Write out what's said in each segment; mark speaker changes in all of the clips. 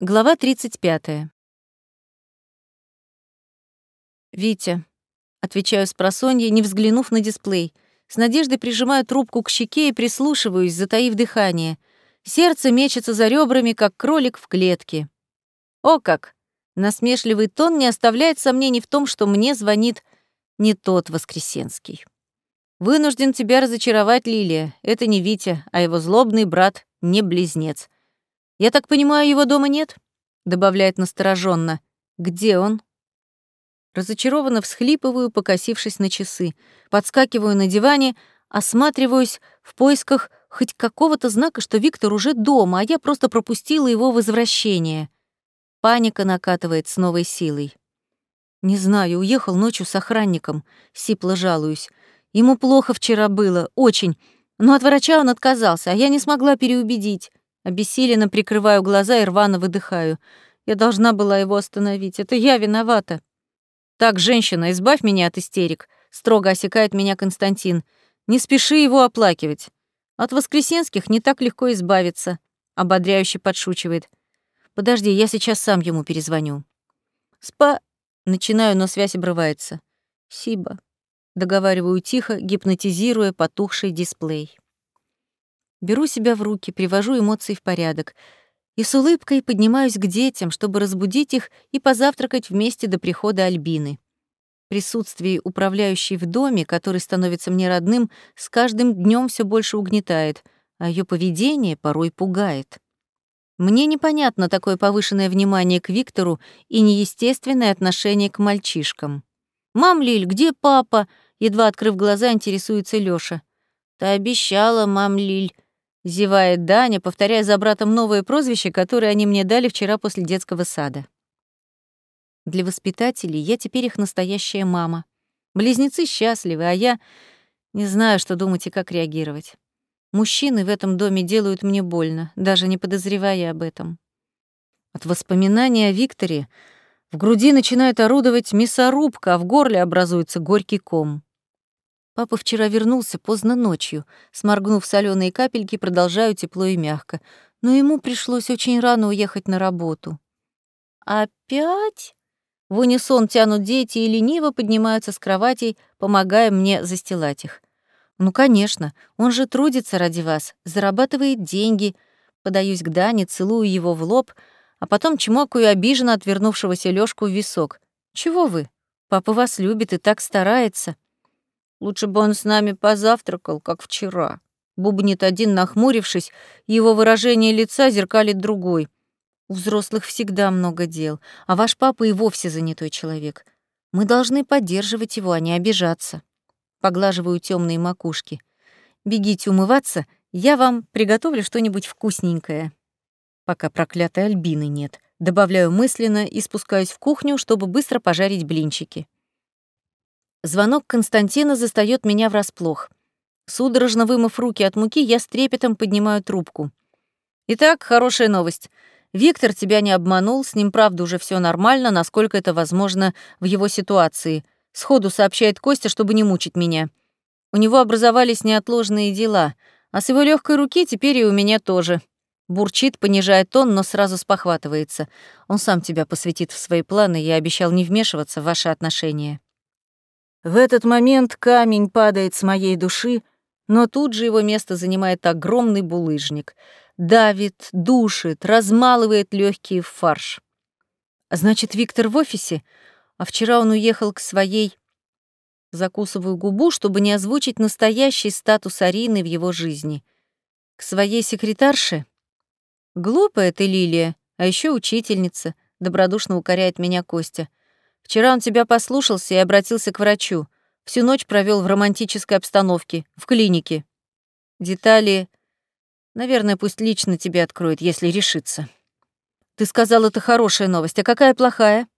Speaker 1: Глава 35. «Витя», — отвечаю с просонья, не взглянув на дисплей. С надеждой прижимаю трубку к щеке и прислушиваюсь, затаив дыхание. Сердце мечется за ребрами, как кролик в клетке. О как! Насмешливый тон не оставляет сомнений в том, что мне звонит не тот Воскресенский. «Вынужден тебя разочаровать, Лилия. Это не Витя, а его злобный брат, не близнец. «Я так понимаю, его дома нет?» — добавляет настороженно. «Где он?» Разочарованно всхлипываю, покосившись на часы. Подскакиваю на диване, осматриваюсь в поисках хоть какого-то знака, что Виктор уже дома, а я просто пропустила его возвращение. Паника накатывает с новой силой. Не знаю, уехал ночью с охранником, сипло жалуюсь. Ему плохо вчера было, очень, но от врача он отказался, а я не смогла переубедить. Обессиленно прикрываю глаза и рвано выдыхаю. Я должна была его остановить. Это я виновата. Так, женщина, избавь меня от истерик. Строго осекает меня Константин. Не спеши его оплакивать. От воскресенских не так легко избавиться. Ободряюще подшучивает. Подожди, я сейчас сам ему перезвоню. Спа... Начинаю, но связь обрывается. Сиба. Договариваю тихо, гипнотизируя потухший дисплей. Беру себя в руки, привожу эмоции в порядок и с улыбкой поднимаюсь к детям, чтобы разбудить их и позавтракать вместе до прихода Альбины. Присутствие управляющей в доме, который становится мне родным, с каждым днем все больше угнетает, а ее поведение порой пугает. Мне непонятно такое повышенное внимание к Виктору и неестественное отношение к мальчишкам. «Мам, Лиль, где папа?» Едва открыв глаза, интересуется Лёша. «Ты обещала, мам Лиль», Зевает Даня, повторяя за братом новое прозвище, которое они мне дали вчера после детского сада. Для воспитателей я теперь их настоящая мама. Близнецы счастливы, а я не знаю, что думать и как реагировать. Мужчины в этом доме делают мне больно, даже не подозревая об этом. От воспоминания о Викторе в груди начинает орудовать мясорубка, а в горле образуется горький ком. Папа вчера вернулся поздно ночью. Сморгнув соленые капельки, продолжаю тепло и мягко. Но ему пришлось очень рано уехать на работу. «Опять?» В унисон тянут дети и лениво поднимаются с кроватей, помогая мне застилать их. «Ну, конечно, он же трудится ради вас, зарабатывает деньги». Подаюсь к Дане, целую его в лоб, а потом чмокаю обиженно отвернувшегося Лёшку в висок. «Чего вы? Папа вас любит и так старается». Лучше бы он с нами позавтракал, как вчера. Бубнит один, нахмурившись, его выражение лица зеркалит другой. У взрослых всегда много дел, а ваш папа и вовсе занятой человек. Мы должны поддерживать его, а не обижаться. Поглаживаю темные макушки. Бегите умываться, я вам приготовлю что-нибудь вкусненькое. Пока проклятой Альбины нет. Добавляю мысленно и спускаюсь в кухню, чтобы быстро пожарить блинчики. Звонок Константина застаёт меня врасплох. Судорожно вымыв руки от муки, я с трепетом поднимаю трубку. Итак, хорошая новость. Виктор тебя не обманул, с ним правда уже все нормально, насколько это возможно в его ситуации. Сходу сообщает Костя, чтобы не мучить меня. У него образовались неотложные дела, а с его легкой руки теперь и у меня тоже. Бурчит, понижает тон, но сразу спохватывается. Он сам тебя посвятит в свои планы, я обещал не вмешиваться в ваши отношения. В этот момент камень падает с моей души, но тут же его место занимает огромный булыжник. Давит, душит, размалывает легкие в фарш. Значит, Виктор в офисе? А вчера он уехал к своей... Закусываю губу, чтобы не озвучить настоящий статус Арины в его жизни. К своей секретарше? Глупая ты, Лилия, а еще учительница, добродушно укоряет меня Костя. Вчера он тебя послушался и обратился к врачу. Всю ночь провел в романтической обстановке, в клинике. Детали... Наверное, пусть лично тебе откроет, если решится. Ты сказал, это хорошая новость, а какая плохая?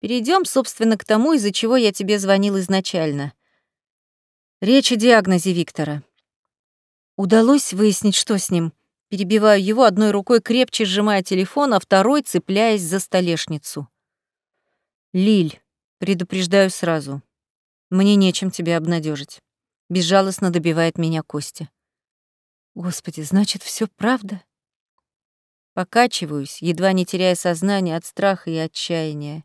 Speaker 1: Перейдем, собственно, к тому, из-за чего я тебе звонил изначально. Речь о диагнозе Виктора. Удалось выяснить, что с ним. Перебиваю его одной рукой, крепче сжимая телефон, а второй цепляясь за столешницу. Лиль, предупреждаю сразу. Мне нечем тебя обнадежить. Безжалостно добивает меня Костя. Господи, значит, все правда? Покачиваюсь, едва не теряя сознание от страха и отчаяния.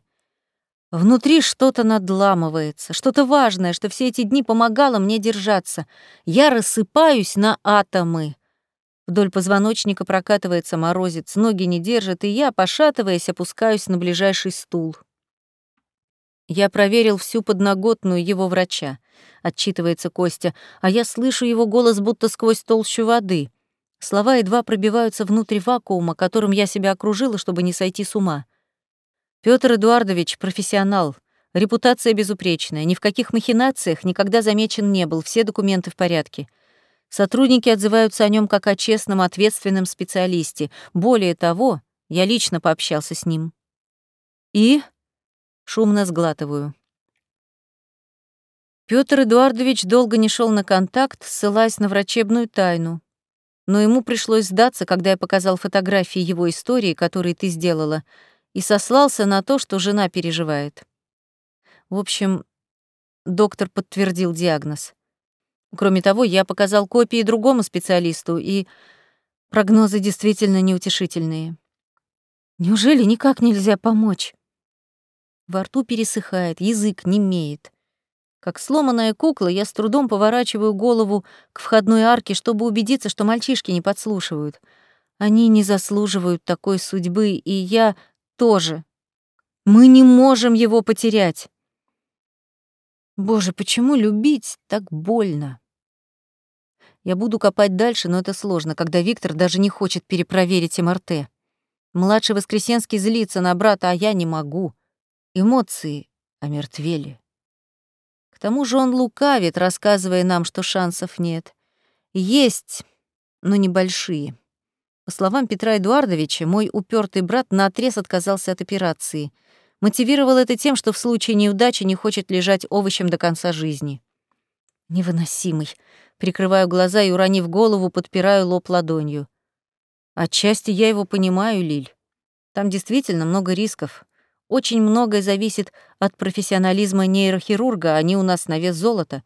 Speaker 1: Внутри что-то надламывается, что-то важное, что все эти дни помогало мне держаться. Я рассыпаюсь на атомы. Вдоль позвоночника прокатывается морозец, ноги не держат, и я, пошатываясь, опускаюсь на ближайший стул. Я проверил всю подноготную его врача, отчитывается Костя, а я слышу его голос будто сквозь толщу воды. Слова едва пробиваются внутрь вакуума, которым я себя окружила, чтобы не сойти с ума. Петр Эдуардович — профессионал, репутация безупречная, ни в каких махинациях никогда замечен не был, все документы в порядке. Сотрудники отзываются о нем как о честном, ответственном специалисте. Более того, я лично пообщался с ним. И шумно сглатываю. Петр Эдуардович долго не шел на контакт, ссылаясь на врачебную тайну. Но ему пришлось сдаться, когда я показал фотографии его истории, которые ты сделала, и сослался на то, что жена переживает. В общем, доктор подтвердил диагноз. Кроме того, я показал копии другому специалисту, и прогнозы действительно неутешительные. Неужели никак нельзя помочь? Во рту пересыхает, язык немеет. Как сломанная кукла, я с трудом поворачиваю голову к входной арке, чтобы убедиться, что мальчишки не подслушивают. Они не заслуживают такой судьбы, и я тоже. Мы не можем его потерять. Боже, почему любить так больно? Я буду копать дальше, но это сложно, когда Виктор даже не хочет перепроверить МРТ. Младший Воскресенский злится на брата, а я не могу. Эмоции омертвели. К тому же он лукавит, рассказывая нам, что шансов нет. Есть, но небольшие. По словам Петра Эдуардовича, мой упертый брат наотрез отказался от операции — Мотивировал это тем, что в случае неудачи не хочет лежать овощем до конца жизни. Невыносимый. Прикрываю глаза и, уронив голову, подпираю лоб ладонью. Отчасти я его понимаю, Лиль. Там действительно много рисков. Очень многое зависит от профессионализма нейрохирурга, они у нас на вес золота.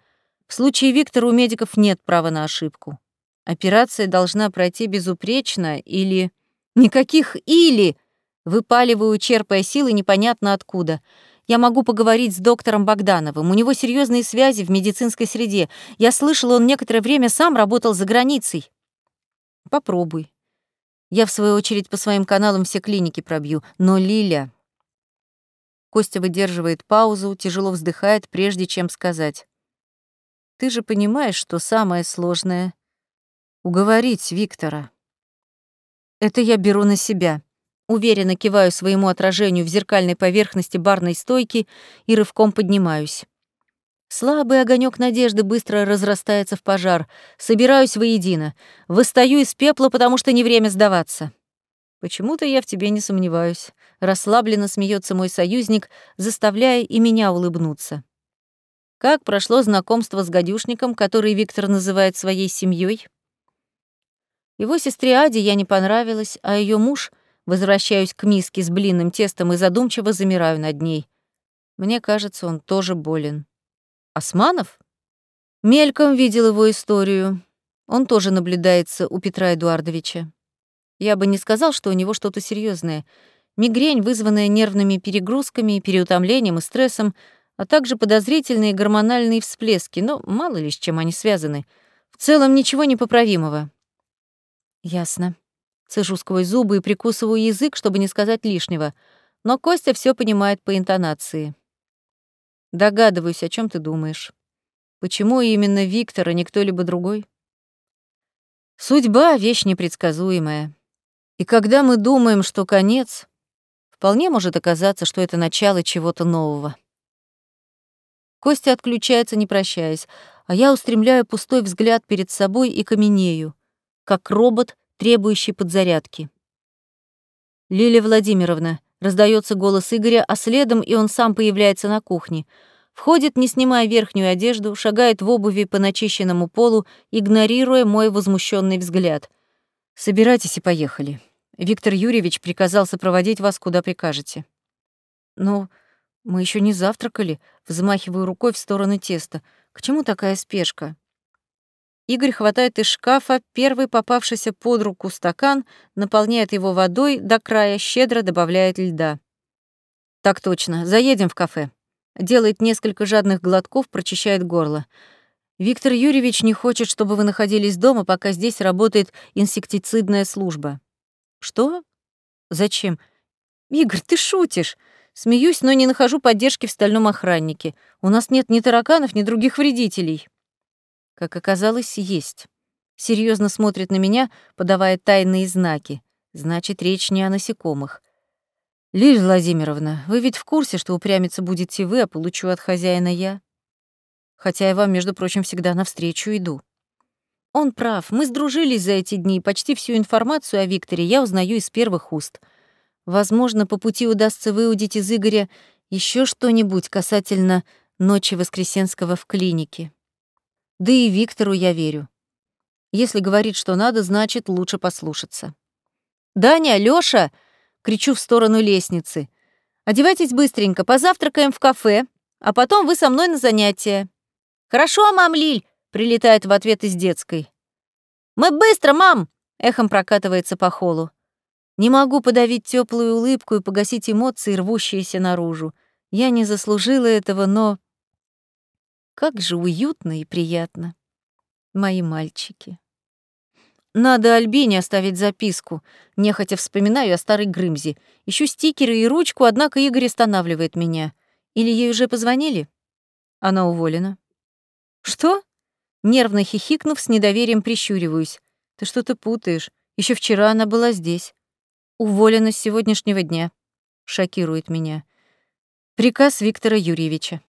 Speaker 1: В случае Виктора у медиков нет права на ошибку. Операция должна пройти безупречно или... Никаких «или», Выпаливаю, черпая силы непонятно откуда. Я могу поговорить с доктором Богдановым. У него серьезные связи в медицинской среде. Я слышала, он некоторое время сам работал за границей. Попробуй. Я, в свою очередь, по своим каналам все клиники пробью. Но Лиля... Костя выдерживает паузу, тяжело вздыхает, прежде чем сказать. Ты же понимаешь, что самое сложное — уговорить Виктора. Это я беру на себя. Уверенно киваю своему отражению в зеркальной поверхности барной стойки и рывком поднимаюсь. Слабый огонек надежды быстро разрастается в пожар. Собираюсь воедино. Выстаю из пепла, потому что не время сдаваться. Почему-то я в тебе не сомневаюсь. Расслабленно смеется мой союзник, заставляя и меня улыбнуться. Как прошло знакомство с гадюшником, который Виктор называет своей семьей? Его сестре Аде я не понравилась, а ее муж Возвращаюсь к миске с блинным тестом и задумчиво замираю над ней. Мне кажется, он тоже болен. Османов? Мельком видел его историю. Он тоже наблюдается у Петра Эдуардовича. Я бы не сказал, что у него что-то серьезное. Мигрень, вызванная нервными перегрузками, переутомлением и стрессом, а также подозрительные гормональные всплески, но мало ли с чем они связаны. В целом ничего непоправимого. Ясно. Цежу сквозь зубы и прикусываю язык, чтобы не сказать лишнего. Но Костя все понимает по интонации. Догадываюсь, о чем ты думаешь. Почему именно Виктор, а не кто-либо другой? Судьба — вещь непредсказуемая. И когда мы думаем, что конец, вполне может оказаться, что это начало чего-то нового. Костя отключается, не прощаясь, а я устремляю пустой взгляд перед собой и каменею, как робот, требующий подзарядки. «Лилия Владимировна», — раздается голос Игоря, а следом и он сам появляется на кухне. Входит, не снимая верхнюю одежду, шагает в обуви по начищенному полу, игнорируя мой возмущенный взгляд. «Собирайтесь и поехали. Виктор Юрьевич приказал сопроводить вас, куда прикажете». «Но мы еще не завтракали», — взмахиваю рукой в сторону теста. «К чему такая спешка?» Игорь хватает из шкафа первый попавшийся под руку стакан, наполняет его водой до края, щедро добавляет льда. «Так точно, заедем в кафе». Делает несколько жадных глотков, прочищает горло. «Виктор Юрьевич не хочет, чтобы вы находились дома, пока здесь работает инсектицидная служба». «Что? Зачем? Игорь, ты шутишь!» Смеюсь, но не нахожу поддержки в стальном охраннике. У нас нет ни тараканов, ни других вредителей. Как оказалось, есть. Серьезно смотрит на меня, подавая тайные знаки. Значит, речь не о насекомых. Лиль Владимировна, вы ведь в курсе, что упрямиться будете вы, а получу от хозяина я? Хотя я вам, между прочим, всегда навстречу иду. Он прав, мы сдружились за эти дни, почти всю информацию о Викторе я узнаю из первых уст. Возможно, по пути удастся выудить из Игоря еще что-нибудь касательно ночи Воскресенского в клинике. Да и Виктору я верю. Если говорит, что надо, значит, лучше послушаться. «Даня, Лёша!» — кричу в сторону лестницы. «Одевайтесь быстренько, позавтракаем в кафе, а потом вы со мной на занятия». «Хорошо, мам Лиль!» — прилетает в ответ из детской. «Мы быстро, мам!» — эхом прокатывается по холу. Не могу подавить теплую улыбку и погасить эмоции, рвущиеся наружу. Я не заслужила этого, но как же уютно и приятно. Мои мальчики. Надо Альбине оставить записку. Нехотя вспоминаю о старой Грымзе. Ищу стикеры и ручку, однако Игорь останавливает меня. Или ей уже позвонили? Она уволена. Что? Нервно хихикнув, с недоверием прищуриваюсь. Ты что-то путаешь. Еще вчера она была здесь. Уволена с сегодняшнего дня. Шокирует меня. Приказ Виктора Юрьевича.